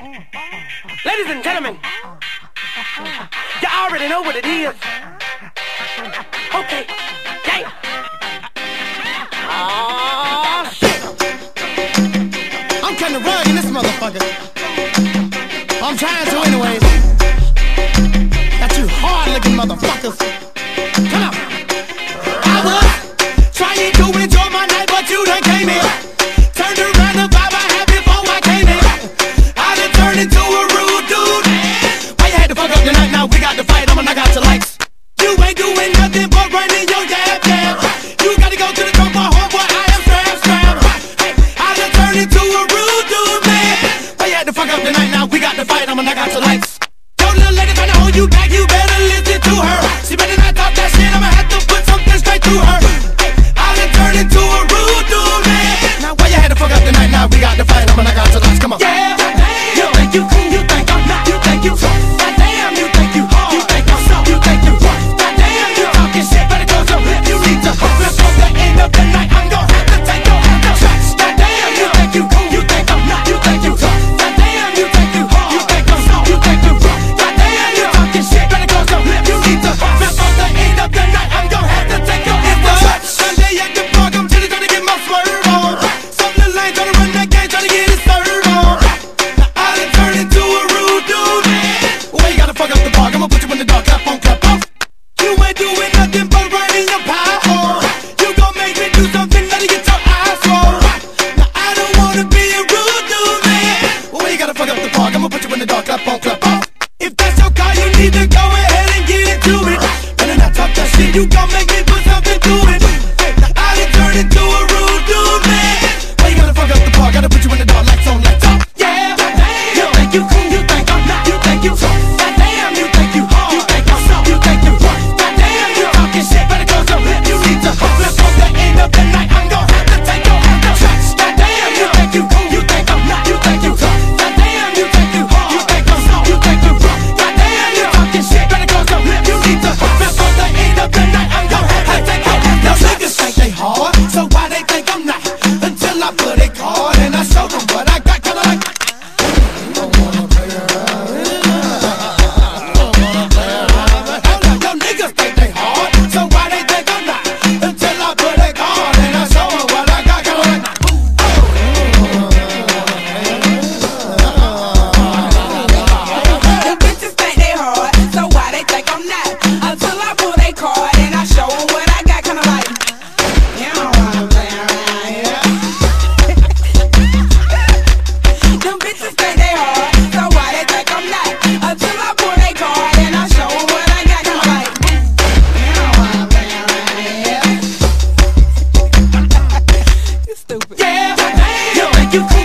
Ladies and gentlemen, you already know what it is. Okay, yeah. Oh, shit. I'm cutting the rug in this motherfucker. I'm trying to anyways. Got you hard-looking motherfuckers. Tonight, now, we got the fight. I'm a knock out to the clap on, clap on. If that's your car, you need to go. so why they think I'm not? Until I put it cold. you